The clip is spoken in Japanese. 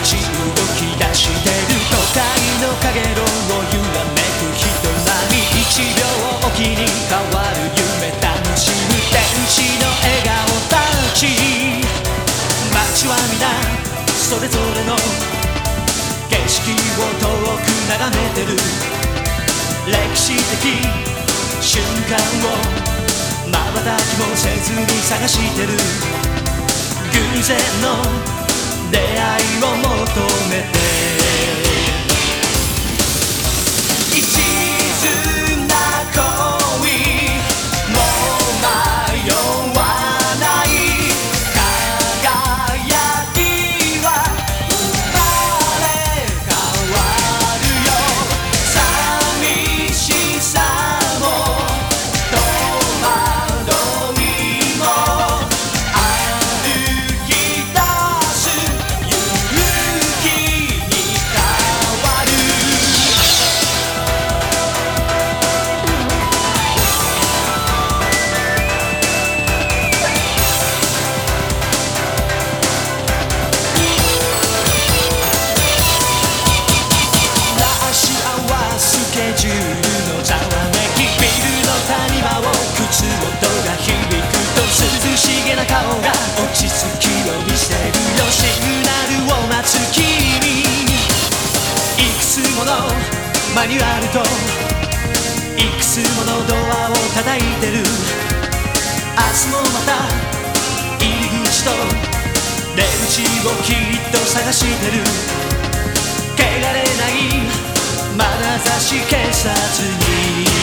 ち動き出してる都会のかげろうを揺らめく人波一秒おきに変わる夢楽しむ天使の笑顔たち街は皆それぞれの景色を遠く眺めてる歴史的瞬間を瞬きもせずに探してる偶然の出会いを求めてマニュアルといくつものドアを叩いてる。明日もまた入り口と出口をきっと探してる。汚れない眼差し警察に。